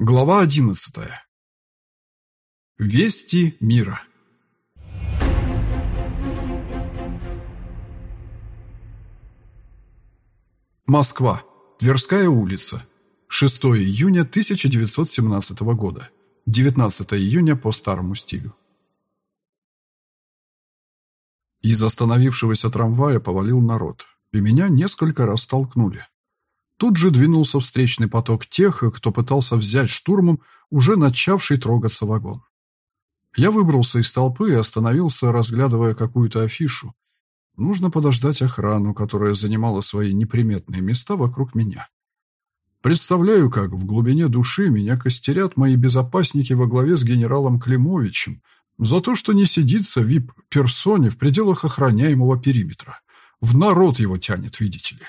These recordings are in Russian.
Глава одиннадцатая. Вести мира. Москва. Тверская улица. 6 июня 1917 года. 19 июня по старому стилю. Из остановившегося трамвая повалил народ, и меня несколько раз толкнули. Тут же двинулся встречный поток тех, кто пытался взять штурмом уже начавший трогаться вагон. Я выбрался из толпы и остановился, разглядывая какую-то афишу. Нужно подождать охрану, которая занимала свои неприметные места вокруг меня. Представляю, как в глубине души меня костерят мои безопасники во главе с генералом Климовичем за то, что не сидится вип-персоне в пределах охраняемого периметра. В народ его тянет, видите ли.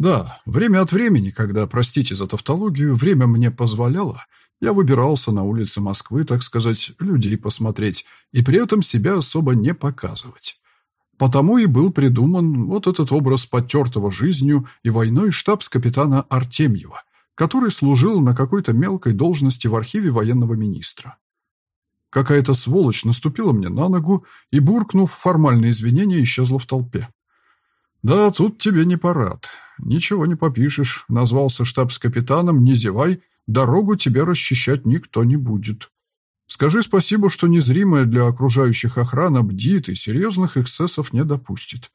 Да, время от времени, когда, простите за тавтологию, время мне позволяло, я выбирался на улицы Москвы, так сказать, людей посмотреть, и при этом себя особо не показывать. Потому и был придуман вот этот образ потертого жизнью и войной штабс-капитана Артемьева, который служил на какой-то мелкой должности в архиве военного министра. Какая-то сволочь наступила мне на ногу и, буркнув формальные извинения, исчезла в толпе. «Да, тут тебе не парад. Ничего не попишешь. Назвался штабс-капитаном, не зевай, дорогу тебе расчищать никто не будет. Скажи спасибо, что незримая для окружающих охрана бдит и серьезных эксцессов не допустит.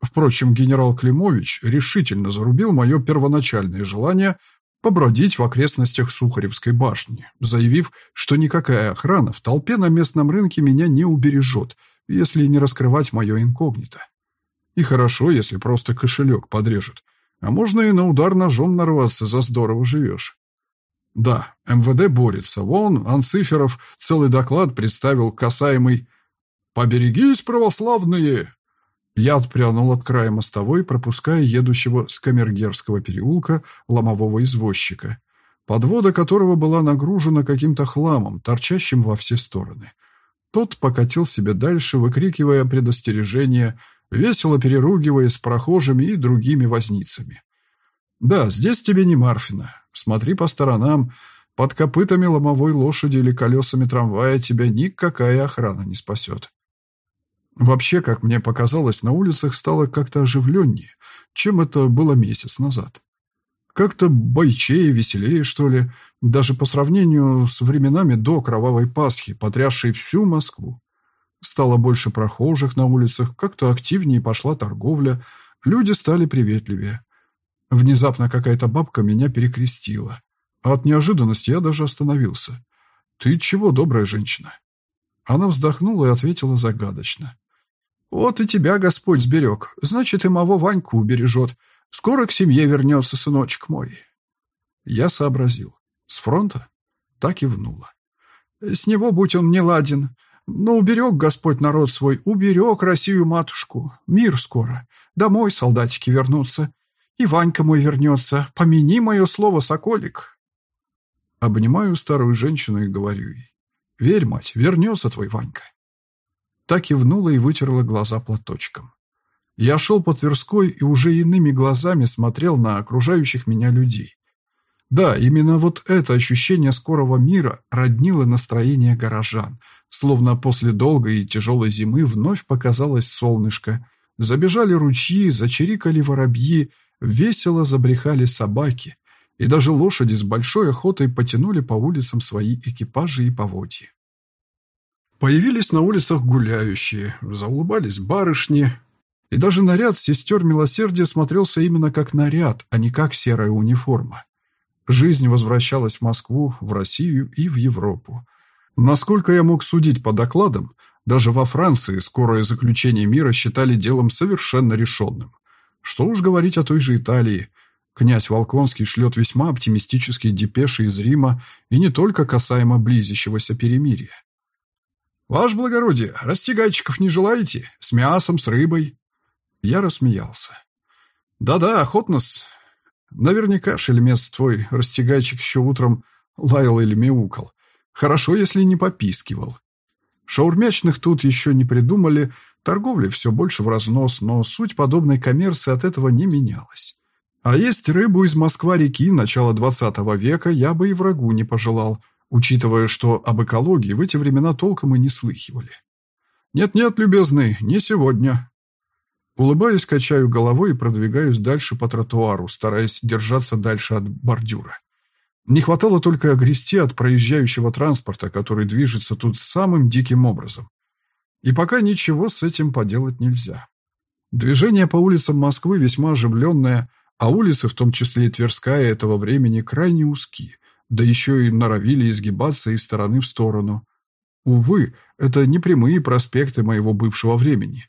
Впрочем, генерал Климович решительно зарубил мое первоначальное желание побродить в окрестностях Сухаревской башни, заявив, что никакая охрана в толпе на местном рынке меня не убережет, если не раскрывать мое инкогнито. И хорошо, если просто кошелек подрежут. А можно и на удар ножом нарваться, за здорово живешь. Да, МВД борется. Вон, Анциферов целый доклад представил касаемый «Поберегись, православные!» Я отпрянул от края мостовой, пропуская едущего с Камергерского переулка ломового извозчика, подвода которого была нагружена каким-то хламом, торчащим во все стороны. Тот покатил себе дальше, выкрикивая предостережение – весело переругиваясь с прохожими и другими возницами. «Да, здесь тебе не Марфина. Смотри по сторонам. Под копытами ломовой лошади или колесами трамвая тебя никакая охрана не спасет». Вообще, как мне показалось, на улицах стало как-то оживленнее, чем это было месяц назад. Как-то бойчее, веселее, что ли, даже по сравнению с временами до Кровавой Пасхи, потрясшей всю Москву. Стало больше прохожих на улицах, как-то активнее пошла торговля, люди стали приветливее. Внезапно какая-то бабка меня перекрестила. А от неожиданности я даже остановился. «Ты чего, добрая женщина?» Она вздохнула и ответила загадочно. «Вот и тебя Господь сберег, значит, и моего Ваньку убережет. Скоро к семье вернется сыночек мой». Я сообразил. «С фронта?» Так и внула. «С него, будь он не ладен, но уберег Господь народ свой, уберег Россию-матушку. Мир скоро. Домой солдатики вернутся. И Ванька мой вернется. Помяни мое слово, соколик. Обнимаю старую женщину и говорю ей. Верь, мать, вернется твой Ванька. Так кивнула и вытерла глаза платочком. Я шел по Тверской и уже иными глазами смотрел на окружающих меня людей. Да, именно вот это ощущение скорого мира роднило настроение горожан, словно после долгой и тяжелой зимы вновь показалось солнышко. Забежали ручьи, зачирикали воробьи, весело забрехали собаки, и даже лошади с большой охотой потянули по улицам свои экипажи и поводья. Появились на улицах гуляющие, заулыбались барышни, и даже наряд сестер милосердия смотрелся именно как наряд, а не как серая униформа. Жизнь возвращалась в Москву, в Россию и в Европу. Насколько я мог судить по докладам, даже во Франции скорое заключение мира считали делом совершенно решенным. Что уж говорить о той же Италии. Князь Волконский шлет весьма оптимистические депеши из Рима и не только касаемо близящегося перемирия. «Ваше благородие, растягайчиков не желаете? С мясом, с рыбой?» Я рассмеялся. «Да-да, охотно-с. Наверняка шельмец твой, растягайчик еще утром лаял или мяукал. Хорошо, если не попискивал. Шаурмячных тут еще не придумали, торговля все больше в разнос, но суть подобной коммерции от этого не менялась. А есть рыбу из Москва-реки начала XX века я бы и врагу не пожелал, учитывая, что об экологии в эти времена толком и не слыхивали. «Нет-нет, любезный, не сегодня». Улыбаюсь, качаю головой и продвигаюсь дальше по тротуару, стараясь держаться дальше от бордюра. Не хватало только огрести от проезжающего транспорта, который движется тут самым диким образом. И пока ничего с этим поделать нельзя. Движение по улицам Москвы весьма оживленное, а улицы, в том числе и Тверская, этого времени крайне узкие, да еще и норовили изгибаться из стороны в сторону. Увы, это не прямые проспекты моего бывшего времени.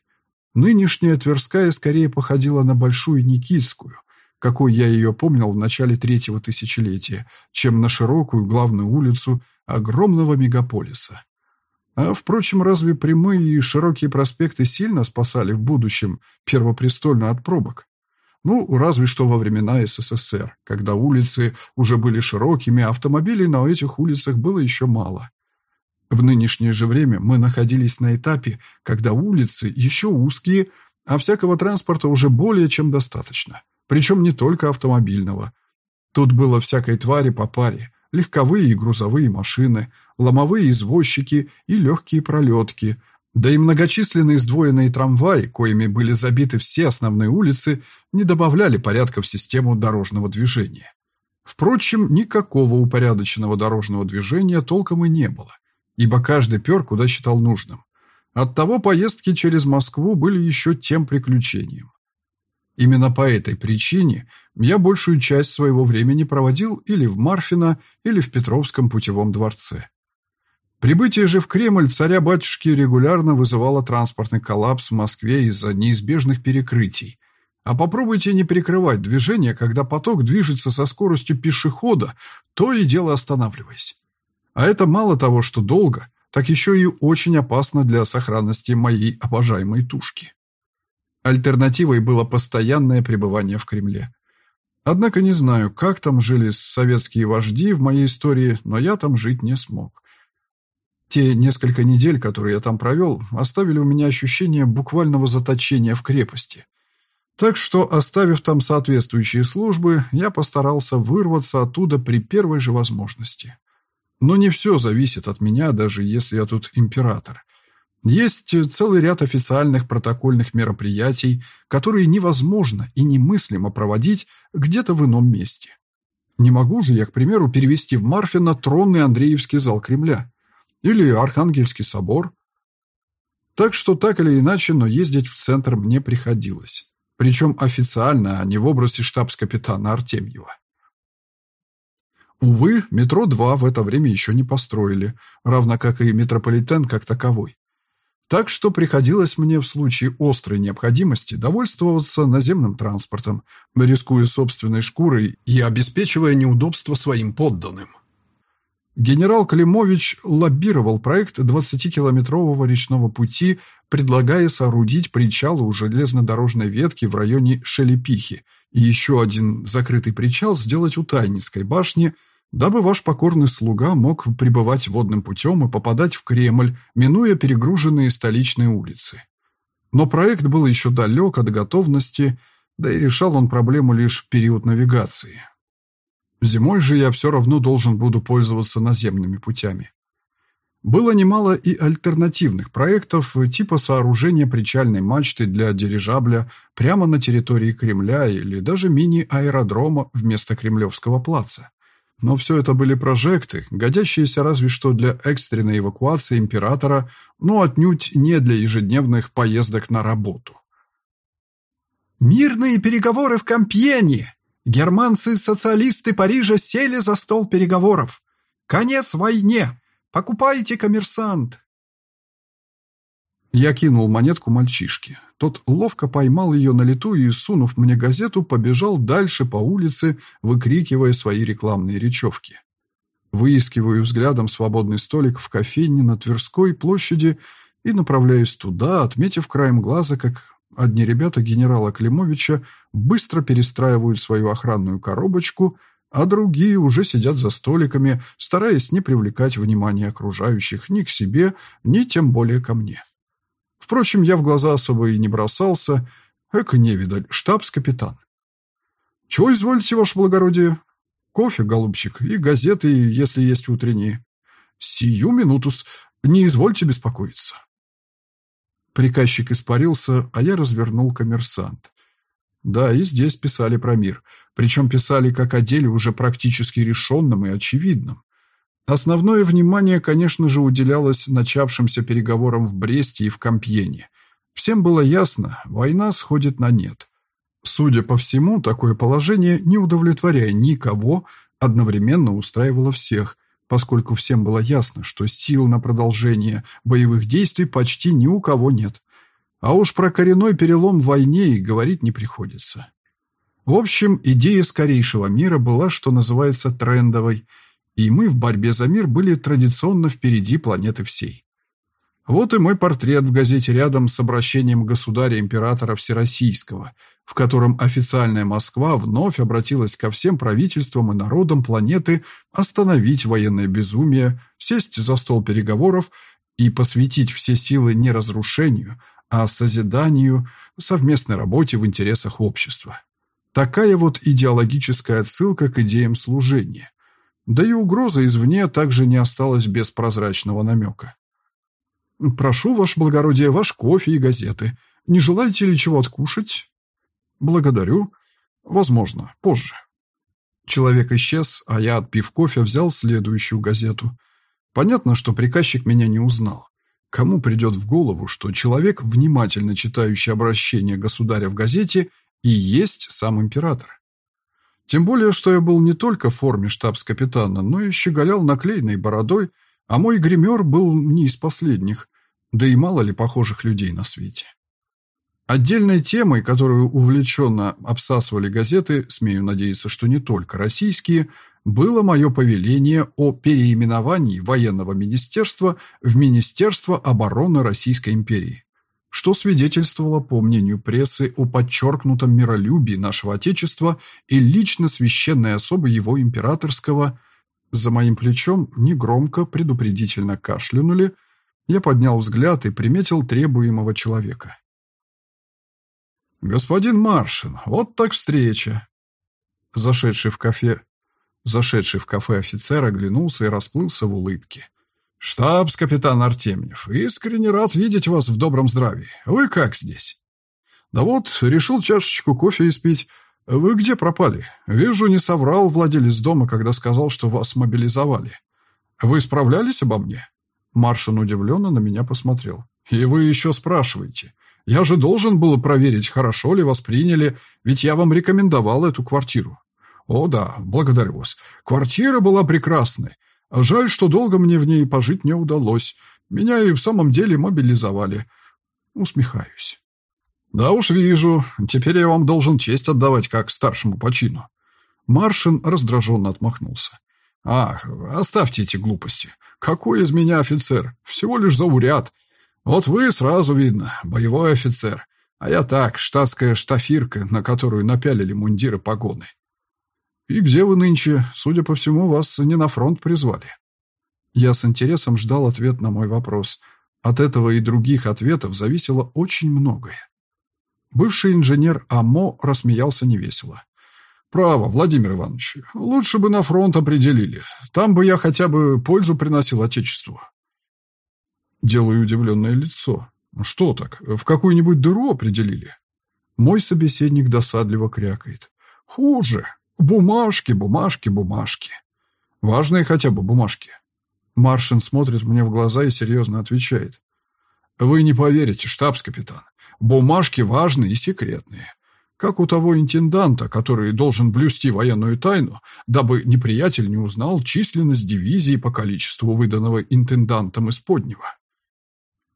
Нынешняя Тверская скорее походила на Большую Никитскую, какой я ее помнил в начале третьего тысячелетия, чем на широкую главную улицу огромного мегаполиса. А, впрочем, разве прямые и широкие проспекты сильно спасали в будущем Первопрестольную от пробок? Ну, разве что во времена СССР, когда улицы уже были широкими, а автомобилей на этих улицах было еще мало. В нынешнее же время мы находились на этапе, когда улицы еще узкие, а всякого транспорта уже более чем достаточно. Причем не только автомобильного. Тут было всякой твари по паре. Легковые и грузовые машины, ломовые извозчики и легкие пролетки, да и многочисленные сдвоенные трамваи, коими были забиты все основные улицы, не добавляли порядка в систему дорожного движения. Впрочем, никакого упорядоченного дорожного движения толком и не было, ибо каждый пер куда считал нужным. Оттого поездки через Москву были еще тем приключением. Именно по этой причине я большую часть своего времени проводил или в Марфино, или в Петровском путевом дворце. Прибытие же в Кремль царя-батюшки регулярно вызывало транспортный коллапс в Москве из-за неизбежных перекрытий. А попробуйте не перекрывать движение, когда поток движется со скоростью пешехода, то и дело останавливаясь. А это мало того, что долго, так еще и очень опасно для сохранности моей обожаемой тушки. Альтернативой было постоянное пребывание в Кремле. Однако не знаю, как там жили советские вожди в моей истории, но я там жить не смог. Те несколько недель, которые я там провел, оставили у меня ощущение буквального заточения в крепости. Так что, оставив там соответствующие службы, я постарался вырваться оттуда при первой же возможности. Но не все зависит от меня, даже если я тут император. Есть целый ряд официальных протокольных мероприятий, которые невозможно и немыслимо проводить где-то в ином месте. Не могу же я, к примеру, перевести в Марфино тронный Андреевский зал Кремля или Архангельский собор. Так что так или иначе, но ездить в центр мне приходилось. Причем официально, а не в образе штабс-капитана Артемьева. Увы, метро-2 в это время еще не построили, равно как и метрополитен как таковой. Так что приходилось мне в случае острой необходимости довольствоваться наземным транспортом, рискуя собственной шкурой и обеспечивая неудобства своим подданным. Генерал Климович лоббировал проект 20-километрового речного пути, предлагая соорудить причалы у железнодорожной ветки в районе Шелепихи и еще один закрытый причал сделать у Тайницкой башни – дабы ваш покорный слуга мог прибывать водным путем и попадать в Кремль, минуя перегруженные столичные улицы. Но проект был еще далек от готовности, да и решал он проблему лишь в период навигации. Зимой же я все равно должен буду пользоваться наземными путями. Было немало и альтернативных проектов, типа сооружения причальной мачты для дирижабля прямо на территории Кремля или даже мини-аэродрома вместо Кремлевского плаца. Но все это были прожекты, годящиеся разве что для экстренной эвакуации императора, но отнюдь не для ежедневных поездок на работу. «Мирные переговоры в Компьене! Германцы-социалисты Парижа сели за стол переговоров! Конец войне! Покупайте, коммерсант!» Я кинул монетку мальчишке. Тот ловко поймал ее на лету и, сунув мне газету, побежал дальше по улице, выкрикивая свои рекламные речевки. Выискиваю взглядом свободный столик в кофейне на Тверской площади и направляюсь туда, отметив краем глаза, как одни ребята генерала Климовича быстро перестраивают свою охранную коробочку, а другие уже сидят за столиками, стараясь не привлекать внимание окружающих ни к себе, ни тем более ко мне. Впрочем, я в глаза особо и не бросался. Эко невидаль, штабс-капитан. Чего изволите, ваше благородие? Кофе, голубчик, и газеты, если есть утренние. Сию минутус. Не извольте беспокоиться. Приказчик испарился, а я развернул коммерсант. Да, и здесь писали про мир. Причем писали как о деле уже практически решенном и очевидном. Основное внимание, конечно же, уделялось начавшимся переговорам в Бресте и в Компьене. Всем было ясно, война сходит на нет. Судя по всему, такое положение, не удовлетворяя никого, одновременно устраивало всех, поскольку всем было ясно, что сил на продолжение боевых действий почти ни у кого нет. А уж про коренной перелом в войне и говорить не приходится. В общем, идея скорейшего мира была, что называется, трендовой – и мы в борьбе за мир были традиционно впереди планеты всей. Вот и мой портрет в газете рядом с обращением государя-императора Всероссийского, в котором официальная Москва вновь обратилась ко всем правительствам и народам планеты остановить военное безумие, сесть за стол переговоров и посвятить все силы не разрушению, а созиданию, совместной работе в интересах общества. Такая вот идеологическая отсылка к идеям служения. Да и угроза извне также не осталась без прозрачного намека. «Прошу, ваше благородие, ваш кофе и газеты. Не желаете ли чего откушать?» «Благодарю. Возможно, позже». Человек исчез, а я, отпив кофе, взял следующую газету. Понятно, что приказчик меня не узнал. Кому придет в голову, что человек, внимательно читающий обращение государя в газете, и есть сам император? Тем более, что я был не только в форме штабс-капитана, но и щеголял наклеенной бородой, а мой гример был не из последних, да и мало ли похожих людей на свете. Отдельной темой, которую увлеченно обсасывали газеты, смею надеяться, что не только российские, было мое повеление о переименовании военного министерства в Министерство обороны Российской империи что свидетельствовало, по мнению прессы, о подчеркнутом миролюбии нашего Отечества и лично священной особы его императорского. За моим плечом негромко, предупредительно кашлянули. Я поднял взгляд и приметил требуемого человека. «Господин Маршин, вот так встреча!» Зашедший в кафе, зашедший в кафе офицер оглянулся и расплылся в улыбке. «Штабс-капитан Артемьев, искренне рад видеть вас в добром здравии. Вы как здесь?» «Да вот, решил чашечку кофе испить. Вы где пропали? Вижу, не соврал владелец дома, когда сказал, что вас мобилизовали. Вы справлялись обо мне?» Маршин удивленно на меня посмотрел. «И вы еще спрашиваете. Я же должен был проверить, хорошо ли вас приняли, ведь я вам рекомендовал эту квартиру». «О да, благодарю вас. Квартира была прекрасной. Жаль, что долго мне в ней пожить не удалось. Меня и в самом деле мобилизовали. Усмехаюсь. Да уж вижу. Теперь я вам должен честь отдавать как старшему по чину. Маршин раздраженно отмахнулся. Ах, оставьте эти глупости. Какой из меня офицер? Всего лишь зауряд. Вот вы сразу видно, боевой офицер. А я так, штатская штафирка, на которую напялили мундиры погоны. «И где вы нынче? Судя по всему, вас не на фронт призвали». Я с интересом ждал ответ на мой вопрос. От этого и других ответов зависело очень многое. Бывший инженер АМО рассмеялся невесело. «Право, Владимир Иванович, лучше бы на фронт определили. Там бы я хотя бы пользу приносил Отечеству». Делаю удивленное лицо. «Что так? В какую-нибудь дыру определили?» Мой собеседник досадливо крякает. «Хуже. Бумажки, бумажки, бумажки. Важные хотя бы бумажки. Маршин смотрит мне в глаза и серьезно отвечает. Вы не поверите, штабс-капитан. Бумажки важные и секретные. Как у того интенданта, который должен блюсти военную тайну, дабы неприятель не узнал численность дивизии по количеству выданного интендантом из Поднего.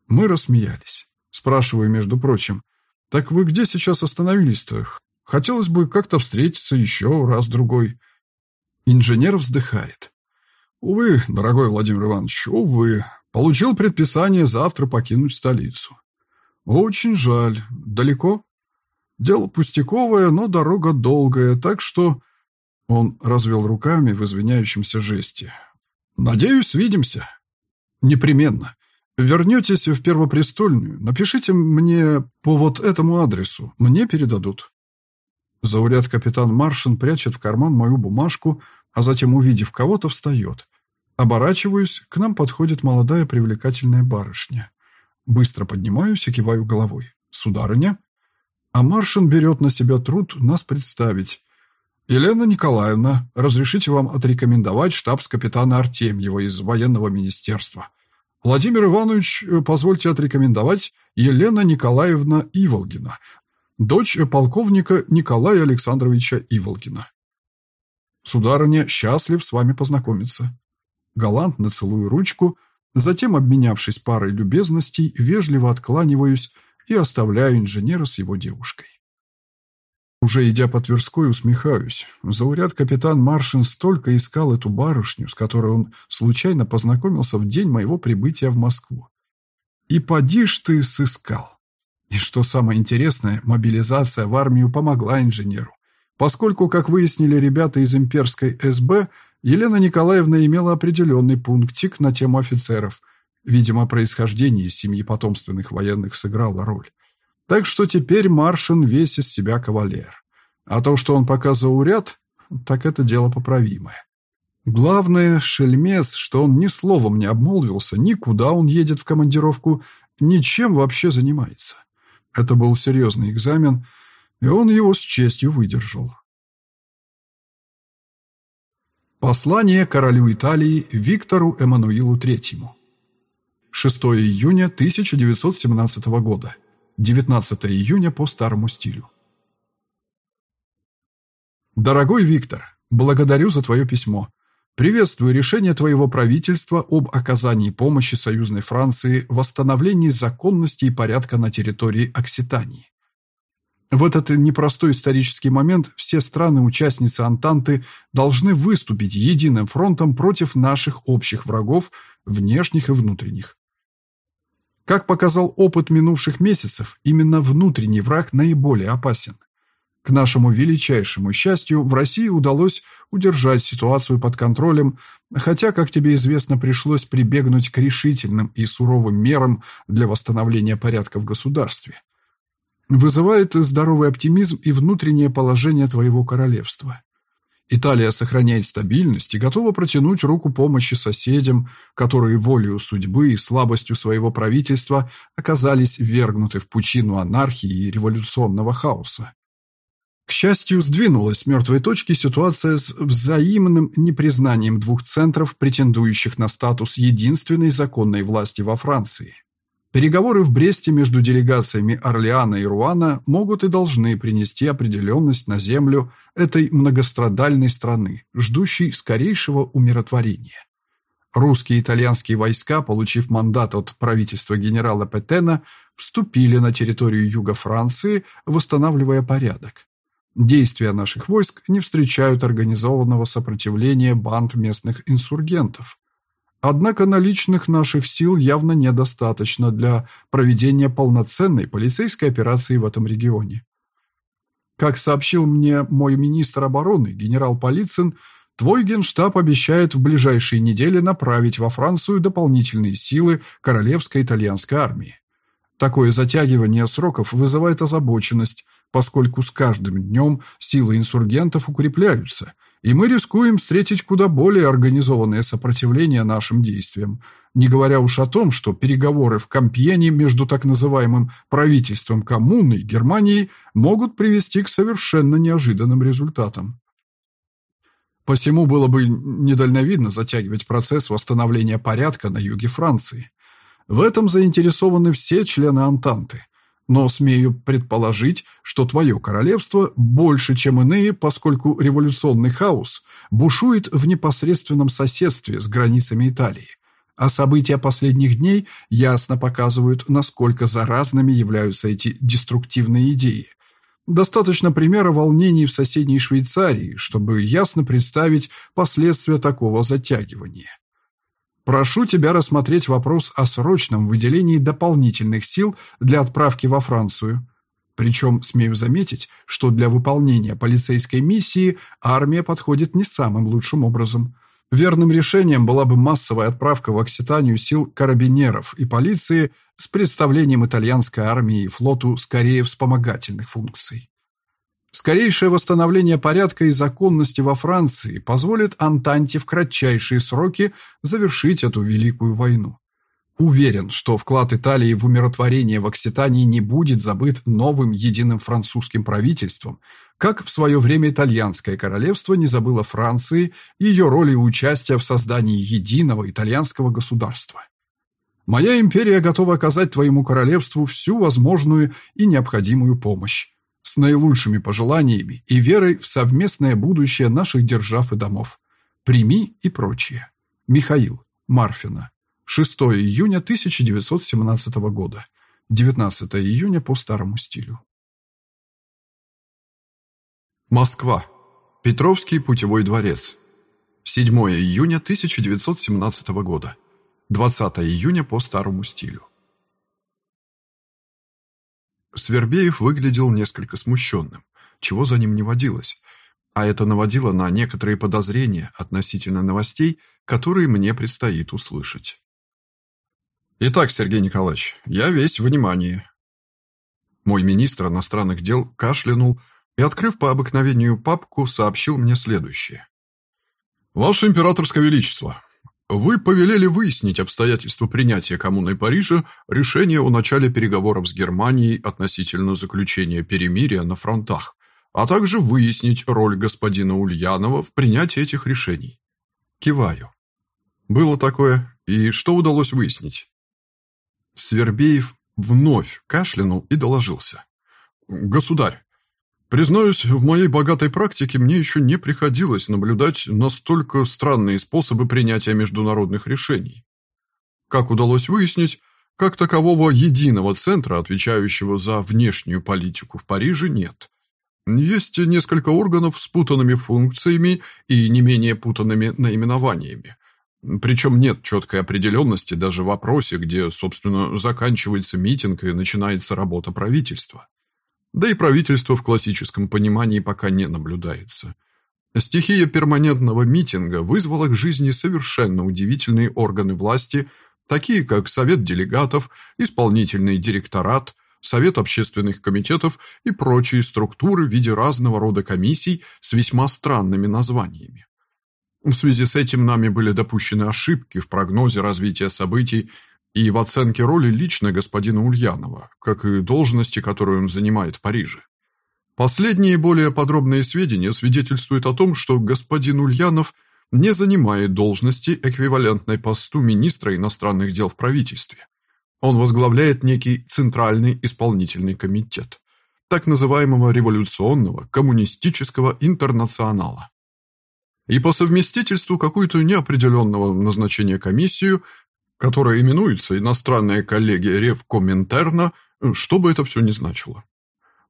Мы рассмеялись. Спрашиваю, между прочим, «Так вы где сейчас остановились-то? Хотелось бы как-то встретиться еще раз-другой. Инженер вздыхает. Увы, дорогой Владимир Иванович, увы. Получил предписание завтра покинуть столицу. Очень жаль. Далеко? Дело пустяковое, но дорога долгая, так что... Он развел руками в извиняющемся жесте. «Надеюсь, свидимся». «Непременно. Вернетесь в Первопрестольную, напишите мне по вот этому адресу, мне передадут». Зауряд капитан Маршин прячет в карман мою бумажку, а затем, увидев кого-то, встает. Оборачиваюсь, к нам подходит молодая привлекательная барышня. Быстро поднимаюсь и киваю головой. «Сударыня?» А Маршин берет на себя труд нас представить. «Елена Николаевна, разрешите вам отрекомендовать штабс-капитана Артемьева из военного министерства. Владимир Иванович, позвольте отрекомендовать Елена Николаевна Иволгина, дочь полковника Николая Александровича Иволгина. Сударыня, счастлив с вами познакомиться. Галантно целую ручку, затем, обменявшись парой любезностей, вежливо откланиваюсь и оставляю инженера с его девушкой. Уже идя по Тверской, усмехаюсь. Зауряд капитан Маршин столько искал эту барышню, с которой он случайно познакомился в день моего прибытия в Москву. И поди ж ты сыскал. И что самое интересное, мобилизация в армию помогла инженеру. Поскольку, как выяснили ребята из имперской СБ, Елена Николаевна имела определенный пунктик на тему офицеров. Видимо, происхождение из семьи потомственных военных сыграло роль. Так что теперь Маршин весь из себя кавалер. А то, что он пока зауряд, так это дело поправимое. Главное, шельмес, что он ни словом не обмолвился, никуда он едет в командировку, ничем вообще занимается. Это был серьезный экзамен, и он его с честью выдержал. Послание королю Италии Виктору Эммануилу III. 6 июня 1917 года. 19 июня по старому стилю. Дорогой Виктор, благодарю за твое письмо. Приветствую решение твоего правительства об оказании помощи союзной Франции в восстановлении законности и порядка на территории Окситании. В этот непростой исторический момент все страны-участницы Антанты должны выступить единым фронтом против наших общих врагов, внешних и внутренних. Как показал опыт минувших месяцев, именно внутренний враг наиболее опасен. К нашему величайшему счастью, в России удалось удержать ситуацию под контролем, хотя, как тебе известно, пришлось прибегнуть к решительным и суровым мерам для восстановления порядка в государстве. Вызывает здоровый оптимизм и внутреннее положение твоего королевства. Италия сохраняет стабильность и готова протянуть руку помощи соседям, которые волею судьбы и слабостью своего правительства оказались ввергнуты в пучину анархии и революционного хаоса. К счастью, сдвинулась с мертвой точки ситуация с взаимным непризнанием двух центров, претендующих на статус единственной законной власти во Франции. Переговоры в Бресте между делегациями Орлеана и Руана могут и должны принести определенность на землю этой многострадальной страны, ждущей скорейшего умиротворения. Русские и итальянские войска, получив мандат от правительства генерала Петена, вступили на территорию юга Франции, восстанавливая порядок. Действия наших войск не встречают организованного сопротивления банд местных инсургентов. Однако наличных наших сил явно недостаточно для проведения полноценной полицейской операции в этом регионе. Как сообщил мне мой министр обороны, генерал Полицын, твой генштаб обещает в ближайшие недели направить во Францию дополнительные силы Королевской итальянской армии. Такое затягивание сроков вызывает озабоченность, поскольку с каждым днем силы инсургентов укрепляются, и мы рискуем встретить куда более организованное сопротивление нашим действиям, не говоря уж о том, что переговоры в Кампьене между так называемым правительством коммуны и Германией могут привести к совершенно неожиданным результатам. Посему было бы недальновидно затягивать процесс восстановления порядка на юге Франции. В этом заинтересованы все члены Антанты – но смею предположить, что твое королевство больше, чем иные, поскольку революционный хаос бушует в непосредственном соседстве с границами Италии. А события последних дней ясно показывают, насколько заразными являются эти деструктивные идеи. Достаточно примера волнений в соседней Швейцарии, чтобы ясно представить последствия такого затягивания. Прошу тебя рассмотреть вопрос о срочном выделении дополнительных сил для отправки во Францию. Причем, смею заметить, что для выполнения полицейской миссии армия подходит не самым лучшим образом. Верным решением была бы массовая отправка в Окситанию сил карабинеров и полиции с представлением итальянской армии и флоту скорее вспомогательных функций. Скорейшее восстановление порядка и законности во Франции позволит Антанте в кратчайшие сроки завершить эту великую войну. Уверен, что вклад Италии в умиротворение в Окситании не будет забыт новым единым французским правительством, как в свое время итальянское королевство не забыло Франции ее роли и участия в создании единого итальянского государства. Моя империя готова оказать твоему королевству всю возможную и необходимую помощь с наилучшими пожеланиями и верой в совместное будущее наших держав и домов. Прими и прочее. Михаил. Марфина. 6 июня 1917 года. 19 июня по старому стилю. Москва. Петровский путевой дворец. 7 июня 1917 года. 20 июня по старому стилю. Свербеев выглядел несколько смущенным, чего за ним не водилось, а это наводило на некоторые подозрения относительно новостей, которые мне предстоит услышать. «Итак, Сергей Николаевич, я весь внимание». Мой министр иностранных дел кашлянул и, открыв по обыкновению папку, сообщил мне следующее. «Ваше императорское величество, вы повелели выяснить обстоятельства принятия коммуной Парижа решения о начале переговоров с Германией относительно заключения перемирия на фронтах, а также выяснить роль господина Ульянова в принятии этих решений. Киваю. Было такое, и что удалось выяснить? Свербеев вновь кашлянул и доложился. «Государь, Признаюсь, в моей богатой практике мне еще не приходилось наблюдать настолько странные способы принятия международных решений. Как удалось выяснить, как такового единого центра, отвечающего за внешнюю политику в Париже, нет. Есть несколько органов с путанными функциями и не менее путанными наименованиями. Причем нет четкой определенности даже в вопросе, где, собственно, заканчивается митинг и начинается работа правительства. Да и правительство в классическом понимании пока не наблюдается. Стихия перманентного митинга вызвала к жизни совершенно удивительные органы власти, такие как Совет делегатов, Исполнительный директорат, Совет общественных комитетов и прочие структуры в виде разного рода комиссий с весьма странными названиями. В связи с этим нами были допущены ошибки в прогнозе развития событий и в оценке роли лично господина Ульянова, как и должности, которую он занимает в Париже. Последние более подробные сведения свидетельствуют о том, что господин Ульянов не занимает должности, эквивалентной посту министра иностранных дел в правительстве. Он возглавляет некий Центральный исполнительный комитет, так называемого революционного коммунистического интернационала. И по совместительству какую-то неопределенного назначения комиссию которая именуется «Иностранная коллегия Ревкоминтерна», что бы это все ни значило.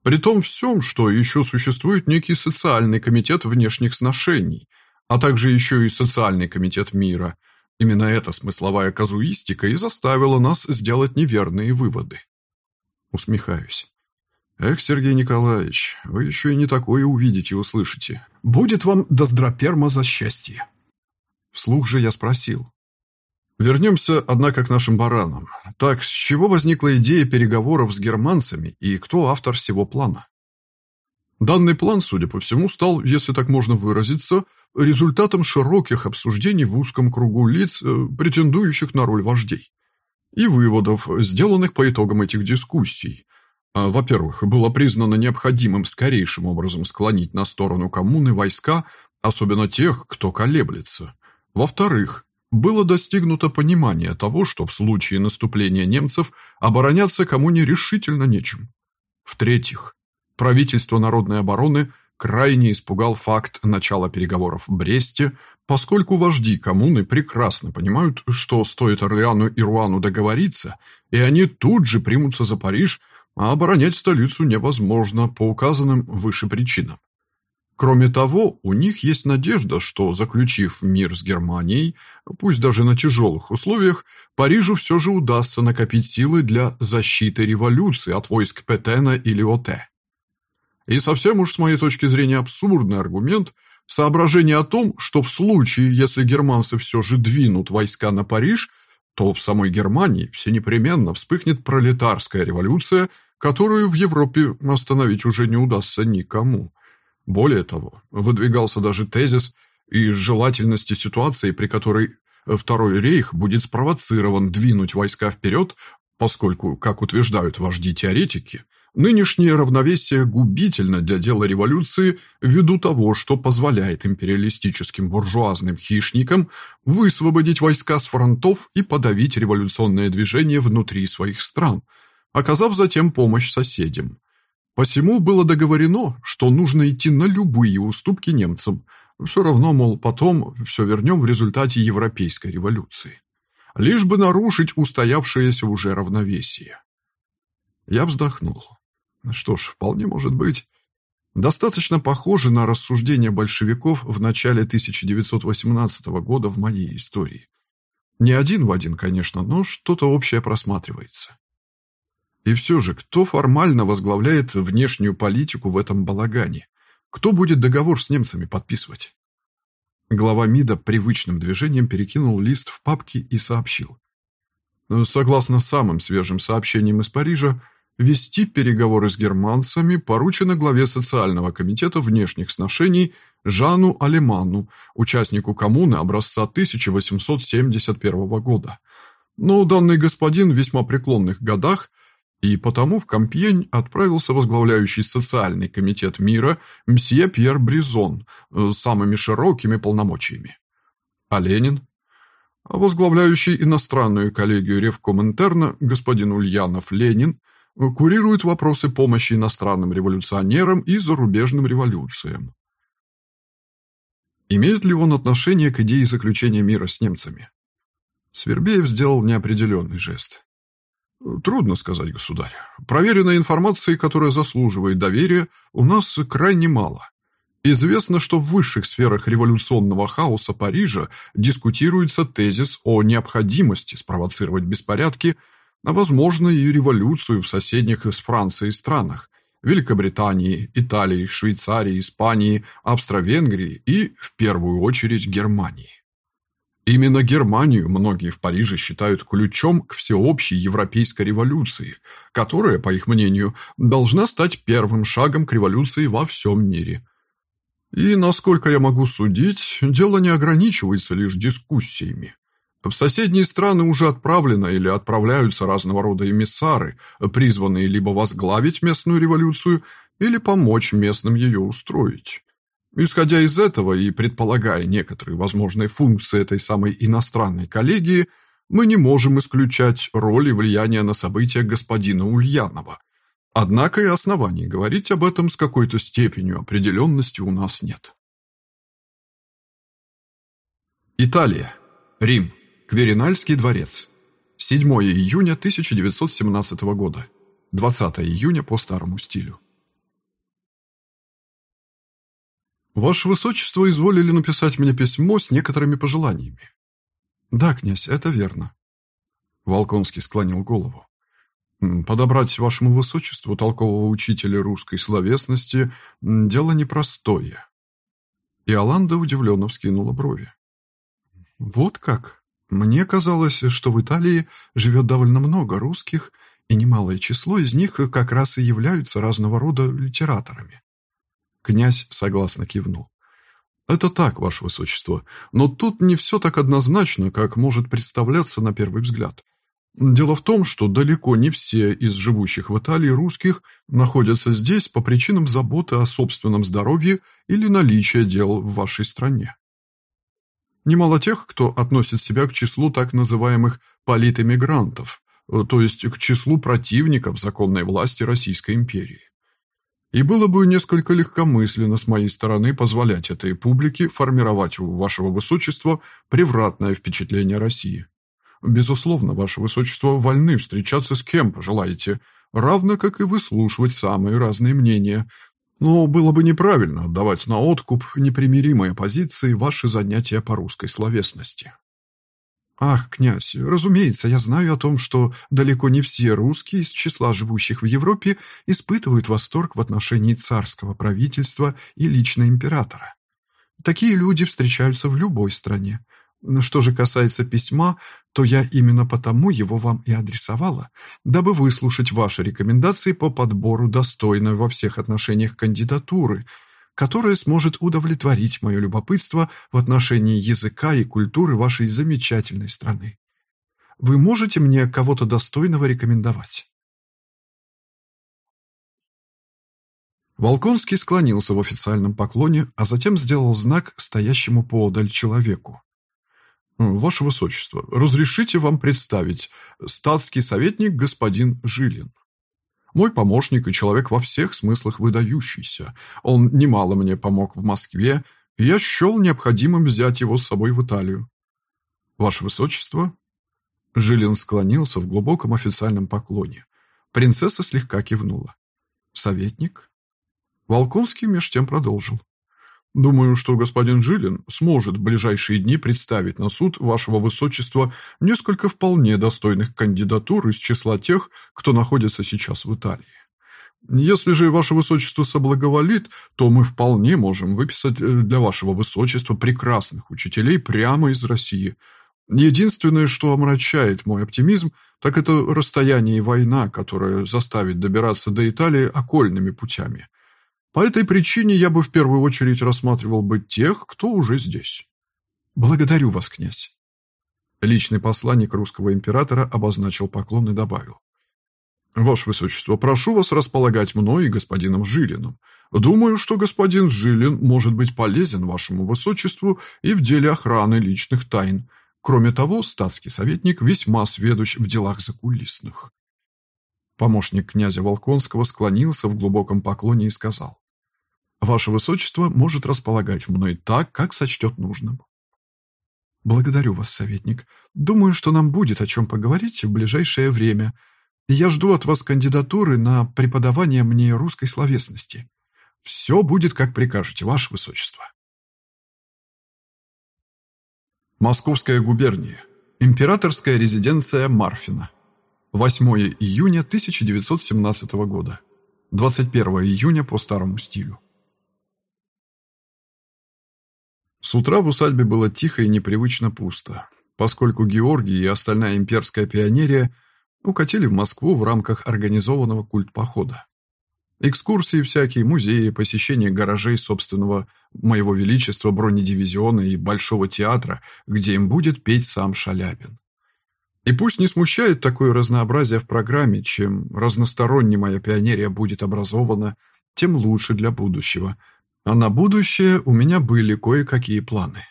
При том всем, что еще существует некий социальный комитет внешних сношений, а также еще и социальный комитет мира. Именно эта смысловая казуистика и заставила нас сделать неверные выводы. Усмехаюсь. Эх, Сергей Николаевич, вы еще и не такое увидите и услышите. Будет вам доздроперма за счастье. Вслух же я спросил. Вернемся, однако, к нашим баранам. Так, с чего возникла идея переговоров с германцами и кто автор всего плана? Данный план, судя по всему, стал, если так можно выразиться, результатом широких обсуждений в узком кругу лиц, э, претендующих на роль вождей, и выводов, сделанных по итогам этих дискуссий. А, во-первых, было признано необходимым скорейшим образом склонить на сторону коммуны войска, особенно тех, кто колеблется. Во-вторых, было достигнуто понимание того, что в случае наступления немцев обороняться коммуне решительно нечем. В-третьих, правительство народной обороны крайне испугал факт начала переговоров в Бресте, поскольку вожди коммуны прекрасно понимают, что стоит Орлеану и Руану договориться, и они тут же примутся за Париж, а оборонять столицу невозможно по указанным выше причинам. Кроме того, у них есть надежда, что, заключив мир с Германией, пусть даже на тяжелых условиях, Парижу все же удастся накопить силы для защиты революции от войск Петена или Оте. И совсем уж с моей точки зрения абсурдный аргумент – соображение о том, что в случае, если германцы все же двинут войска на Париж, то в самой Германии все непременно вспыхнет пролетарская революция, которую в Европе остановить уже не удастся никому. Более того, выдвигался даже тезис и желательности ситуации, при которой Второй рейх будет спровоцирован двинуть войска вперед, поскольку, как утверждают вожди-теоретики, нынешнее равновесие губительно для дела революции ввиду того, что позволяет империалистическим буржуазным хищникам высвободить войска с фронтов и подавить революционное движение внутри своих стран, оказав затем помощь соседям. Посему было договорено, что нужно идти на любые уступки немцам – все равно, мол, потом все вернем в результате Европейской революции. Лишь бы нарушить устоявшееся уже равновесие. Я вздохнул. Что ж, вполне может быть. Достаточно похоже на рассуждения большевиков в начале 1918 года в моей истории. Не один в один, конечно, но что-то общее просматривается. И все же, кто формально возглавляет внешнюю политику в этом балагане? Кто будет договор с немцами подписывать? Глава МИДа привычным движением перекинул лист в папки и сообщил. Согласно самым свежим сообщениям из Парижа, вести переговоры с германцами поручено главе социального комитета внешних сношений Жану Алеману, участнику коммуны образца 1871 года. Но данный господин в весьма преклонных годах – и потому в Компьень отправился возглавляющий социальный комитет мира мсье Пьер Бризон э, с самыми широкими полномочиями. А Ленин? Возглавляющий иностранную коллегию Ревкоминтерна господин Ульянов Ленин курирует вопросы помощи иностранным революционерам и зарубежным революциям. Имеет ли он отношение к идее заключения мира с немцами? Свербеев сделал неопределенный жест. Трудно сказать, государь. Проверенной информации, которая заслуживает доверия, у нас крайне мало. Известно, что в высших сферах революционного хаоса Парижа дискутируется тезис о необходимости спровоцировать беспорядки, а возможно и революцию в соседних с Францией странах – Великобритании, Италии, Швейцарии, Испании, Австро-Венгрии и, в первую очередь, Германии. Именно Германию многие в Париже считают ключом к всеобщей европейской революции, которая, по их мнению, должна стать первым шагом к революции во всем мире. И, насколько я могу судить, дело не ограничивается лишь дискуссиями. В соседние страны уже отправлено или отправляются разного рода эмиссары, призванные либо возглавить местную революцию, или помочь местным ее устроить. Исходя из этого и предполагая некоторые возможные функции этой самой иностранной коллегии, мы не можем исключать роли влияния на события господина Ульянова. Однако и оснований говорить об этом с какой-то степенью определенности у нас нет. Италия. Рим. Кверинальский дворец. 7 июня 1917 года. 20 июня по старому стилю. Ваше Высочество изволили написать мне письмо с некоторыми пожеланиями. Да, князь, это верно. Волконский склонил голову. Подобрать вашему Высочеству толкового учителя русской словесности – дело непростое. И Аланда удивленно вскинула брови. Вот как? Мне казалось, что в Италии живет довольно много русских, и немалое число из них как раз и являются разного рода литераторами. Князь согласно кивнул. «Это так, Ваше Высочество, но тут не все так однозначно, как может представляться на первый взгляд. Дело в том, что далеко не все из живущих в Италии русских находятся здесь по причинам заботы о собственном здоровье или наличия дел в вашей стране. Немало тех, кто относит себя к числу так называемых политэмигрантов, то есть к числу противников законной власти Российской империи. И было бы несколько легкомысленно с моей стороны позволять этой публике формировать у вашего высочества превратное впечатление России. Безусловно, ваше высочество вольны встречаться с кем пожелаете, равно как и выслушивать самые разные мнения. Но было бы неправильно отдавать на откуп непримиримые позиции ваши занятия по русской словесности. «Ах, князь, разумеется, я знаю о том, что далеко не все русские из числа живущих в Европе испытывают восторг в отношении царского правительства и лично императора. Такие люди встречаются в любой стране. Что же касается письма, то я именно потому его вам и адресовала, дабы выслушать ваши рекомендации по подбору достойной во всех отношениях кандидатуры, которая сможет удовлетворить мое любопытство в отношении языка и культуры вашей замечательной страны. Вы можете мне кого-то достойного рекомендовать? Волконский склонился в официальном поклоне, а затем сделал знак стоящему поодаль человеку. «Ваше Высочество, разрешите вам представить статский советник господин Жилин. Мой помощник и человек во всех смыслах выдающийся. Он немало мне помог в Москве, и я счел необходимым взять его с собой в Италию. Ваше Высочество?» Жилин склонился в глубоком официальном поклоне. Принцесса слегка кивнула. «Советник?» Волконский меж тем продолжил. Думаю, что господин Жилин сможет в ближайшие дни представить на суд вашего высочества несколько вполне достойных кандидатур из числа тех, кто находится сейчас в Италии. Если же ваше высочество соблаговолит, то мы вполне можем выписать э, для вашего высочества прекрасных учителей прямо из России. Единственное, что омрачает мой оптимизм, так это расстояние и война, которая заставит добираться до Италии окольными путями. По этой причине я бы в первую очередь рассматривал бы тех, кто уже здесь. Благодарю вас, князь. Личный посланник русского императора обозначил поклон и добавил. Ваше Высочество, прошу вас располагать мной и господином Жилиным. Думаю, что господин Жилин может быть полезен вашему Высочеству и в деле охраны личных тайн. Кроме того, статский советник весьма сведущ в делах закулисных. Помощник князя Волконского склонился в глубоком поклоне и сказал. Ваше Высочество может располагать мной так, как сочтет нужным. Благодарю вас, советник. Думаю, что нам будет о чем поговорить в ближайшее время. Я жду от вас кандидатуры на преподавание мне русской словесности. Все будет, как прикажете, ваше Высочество. Московская губерния. Императорская резиденция Марфина. 8 июня 1917 года. 21 июня по старому стилю. С утра в усадьбе было тихо и непривычно пусто, поскольку Георгий и остальная имперская пионерия укатили в Москву в рамках организованного культпохода. Экскурсии всякие, музеи, посещение гаражей собственного моего величества бронедивизиона и Большого театра, где им будет петь сам Шаляпин. И пусть не смущает такое разнообразие в программе, чем разносторонне моя пионерия будет образована, тем лучше для будущего – а на будущее у меня были кое-какие планы.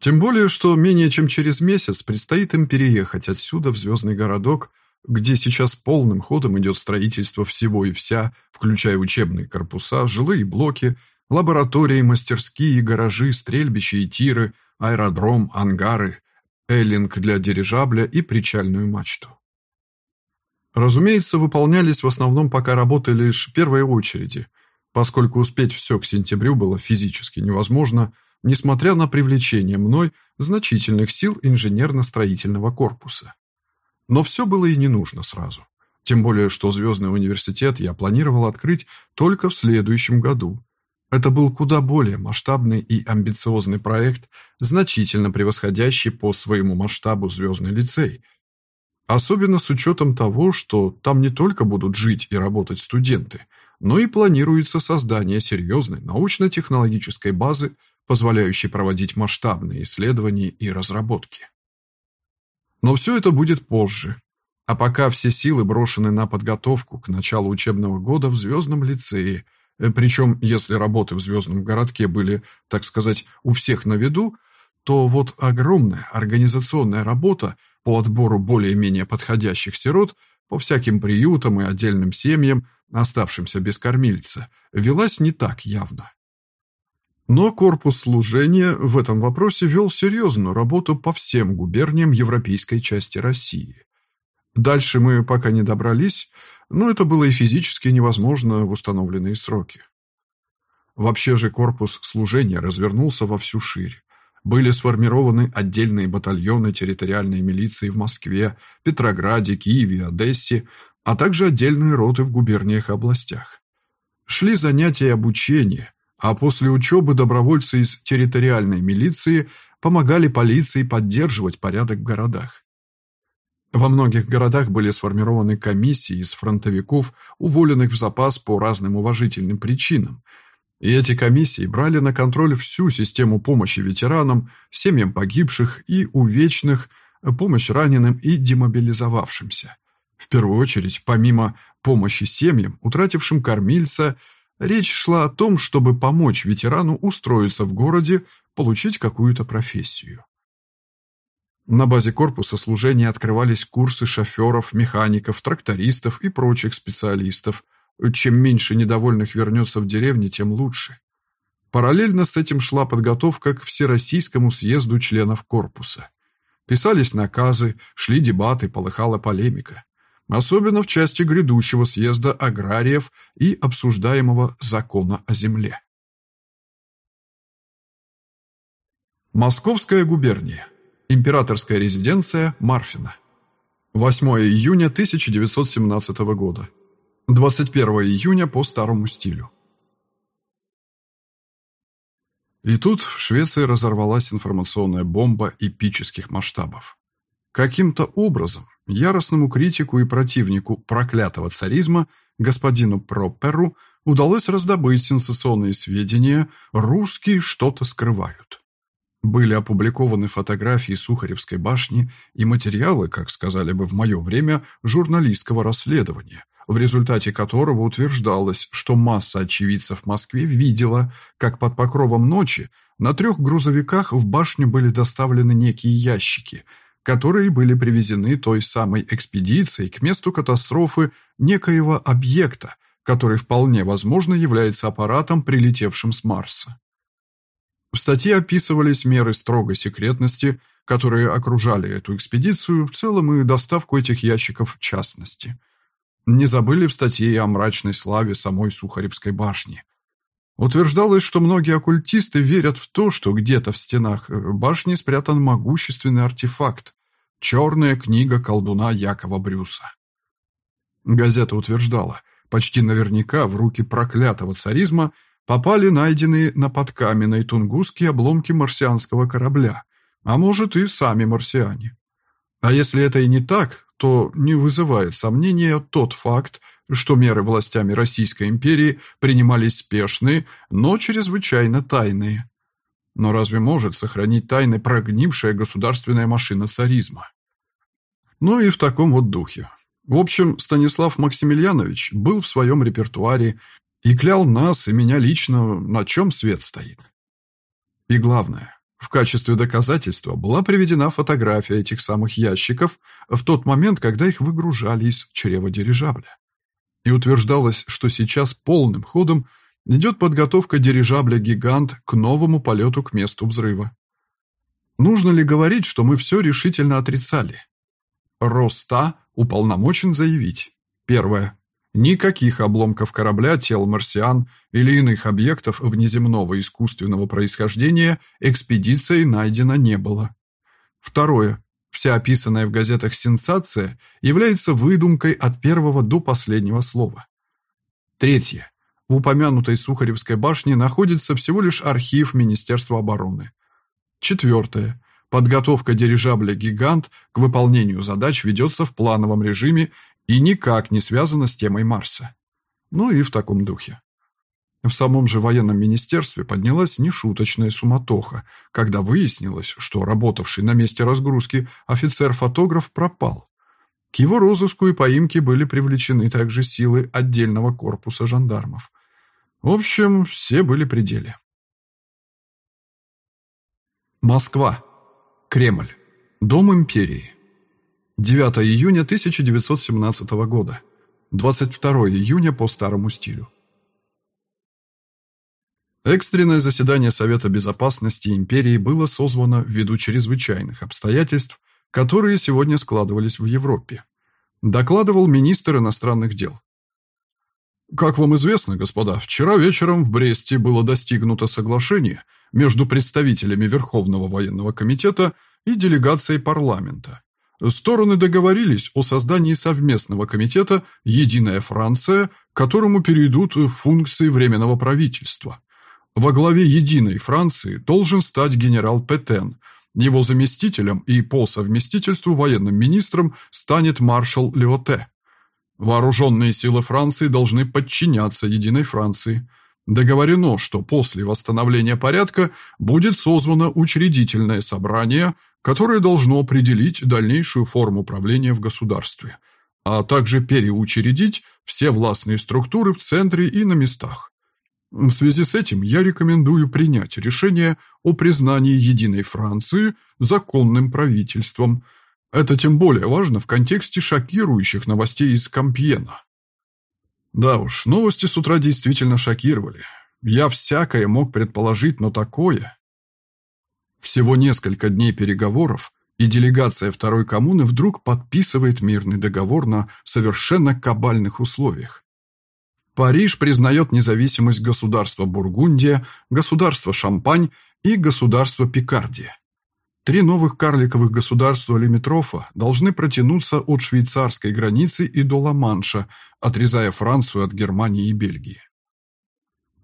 Тем более, что менее чем через месяц предстоит им переехать отсюда в звездный городок, где сейчас полным ходом идет строительство всего и вся, включая учебные корпуса, жилые блоки, лаборатории, мастерские, гаражи, стрельбища и тиры, аэродром, ангары, эллинг для дирижабля и причальную мачту. Разумеется, выполнялись в основном пока работы лишь первой очереди – поскольку успеть все к сентябрю было физически невозможно, несмотря на привлечение мной значительных сил инженерно-строительного корпуса. Но все было и не нужно сразу. Тем более, что Звездный университет я планировал открыть только в следующем году. Это был куда более масштабный и амбициозный проект, значительно превосходящий по своему масштабу Звездный лицей. Особенно с учетом того, что там не только будут жить и работать студенты – но и планируется создание серьезной научно-технологической базы, позволяющей проводить масштабные исследования и разработки. Но все это будет позже. А пока все силы брошены на подготовку к началу учебного года в Звездном лицее, э, причем если работы в Звездном городке были, так сказать, у всех на виду, то вот огромная организационная работа по отбору более-менее подходящих сирот по всяким приютам и отдельным семьям – оставшимся без кормильца, велась не так явно. Но корпус служения в этом вопросе вел серьезную работу по всем губерниям европейской части России. Дальше мы пока не добрались, но это было и физически невозможно в установленные сроки. Вообще же корпус служения развернулся во всю ширь. Были сформированы отдельные батальоны территориальной милиции в Москве, Петрограде, Киеве, Одессе, а также отдельные роты в губерниях и областях. Шли занятия и обучение, а после учебы добровольцы из территориальной милиции помогали полиции поддерживать порядок в городах. Во многих городах были сформированы комиссии из фронтовиков, уволенных в запас по разным уважительным причинам. И эти комиссии брали на контроль всю систему помощи ветеранам, семьям погибших и увечных, помощь раненым и демобилизовавшимся. В первую очередь, помимо помощи семьям, утратившим кормильца, речь шла о том, чтобы помочь ветерану устроиться в городе, получить какую-то профессию. На базе корпуса служения открывались курсы шоферов, механиков, трактористов и прочих специалистов. Чем меньше недовольных вернется в деревне, тем лучше. Параллельно с этим шла подготовка к Всероссийскому съезду членов корпуса. Писались наказы, шли дебаты, полыхала полемика. Особенно в части грядущего съезда аграриев и обсуждаемого закона о земле. Московская губерния. Императорская резиденция Марфина. 8 июня 1917 года. 21 июня по старому стилю. И тут в Швеции разорвалась информационная бомба эпических масштабов. Каким-то образом яростному критику и противнику проклятого царизма господину Пропперу удалось раздобыть сенсационные сведения «русские что-то скрывают». Были опубликованы фотографии Сухаревской башни и материалы, как сказали бы в мое время, журналистского расследования, в результате которого утверждалось, что масса очевидцев в Москве видела, как под покровом ночи на трех грузовиках в башню были доставлены некие ящики, которые были привезены той самой экспедицией к месту катастрофы некоего объекта, который вполне возможно является аппаратом, прилетевшим с Марса. В статье описывались меры строгой секретности, которые окружали эту экспедицию в целом и доставку этих ящиков в частности. Не забыли в статье и о мрачной славе самой Сухаревской башни. Утверждалось, что многие оккультисты верят в то, что где-то в стенах э, башни спрятан могущественный артефакт – черная книга колдуна Якова Брюса. Газета утверждала, почти наверняка в руки проклятого царизма – попали найденные на подкаменной Тунгуске обломки марсианского корабля, а может и сами марсиане. А если это и не так, то не вызывает сомнения тот факт, что меры властями Российской империи принимались спешные, но чрезвычайно тайные. Но разве может сохранить тайны прогнившая государственная машина царизма? Ну и в таком вот духе. В общем, Станислав Максимiliaнович был в своем репертуаре и клял нас и меня лично, на чем свет стоит. И главное, в качестве доказательства была приведена фотография этих самых ящиков в тот момент, когда их выгружали из чрева дирижабля. И утверждалось, что сейчас полным ходом идет подготовка дирижабля «Гигант» к новому полету к месту взрыва. Нужно ли говорить, что мы все решительно отрицали? Роста уполномочен заявить. Первое. Никаких обломков корабля, тел марсиан или иных объектов внеземного искусственного происхождения экспедицией найдено не было. Второе. Вся описанная в газетах сенсация является выдумкой от первого до последнего слова. Третье. В упомянутой Сухаревской башне находится всего лишь архив Министерства обороны. Четвертое. Подготовка дирижабля «Гигант» к выполнению задач ведется в плановом режиме и никак не связано с темой Марса. Ну и в таком духе. В самом же военном министерстве поднялась нешуточная суматоха, когда выяснилось, что работавший на месте разгрузки офицер-фотограф пропал. К его розыску и поимке были привлечены также силы отдельного корпуса жандармов. В общем, все были при деле. Москва. Кремль. Дом империи. 9 июня 1917 года. 22 июня по старому стилю. Экстренное заседание Совета Безопасности Империи было созвано ввиду чрезвычайных обстоятельств, которые сегодня складывались в Европе. Докладывал министр иностранных дел. Как вам известно, господа, вчера вечером в Бресте было достигнуто соглашение между представителями Верховного военного комитета и делегацией парламента. Стороны договорились о создании совместного комитета «Единая Франция», которому перейдут функции Временного правительства. Во главе единой Франции должен стать генерал Петен. Его заместителем и по совместительству военным министром станет маршал Леоте. Вооруженные силы Франции должны подчиняться единой Франции. Договорено, что после восстановления порядка будет созвано учредительное собрание, которое должно определить дальнейшую форму правления в государстве, а также переучредить все властные структуры в центре и на местах. В связи с этим я рекомендую принять решение о признании единой Франции законным правительством. Это тем более важно в контексте шокирующих новостей из Кампьена. Да уж, новости с утра действительно шокировали. Я всякое мог предположить, но такое... Всего несколько дней переговоров, и делегация второй коммуны вдруг подписывает мирный договор на совершенно кабальных условиях. Париж признает независимость государства Бургундия, государства Шампань и государства Пикардия. Три новых карликовых государства Лимитрофа должны протянуться от швейцарской границы и до Ла-Манша, отрезая Францию от Германии и Бельгии.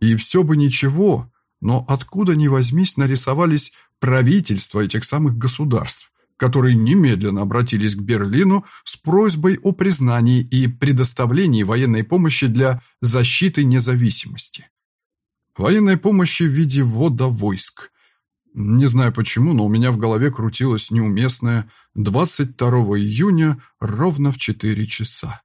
И все бы ничего, но откуда ни возьмись нарисовались правительства этих самых государств, которые немедленно обратились к Берлину с просьбой о признании и предоставлении военной помощи для защиты независимости. Военной помощи в виде ввода войск. Не знаю почему, но у меня в голове крутилось неуместное 22 июня ровно в 4 часа.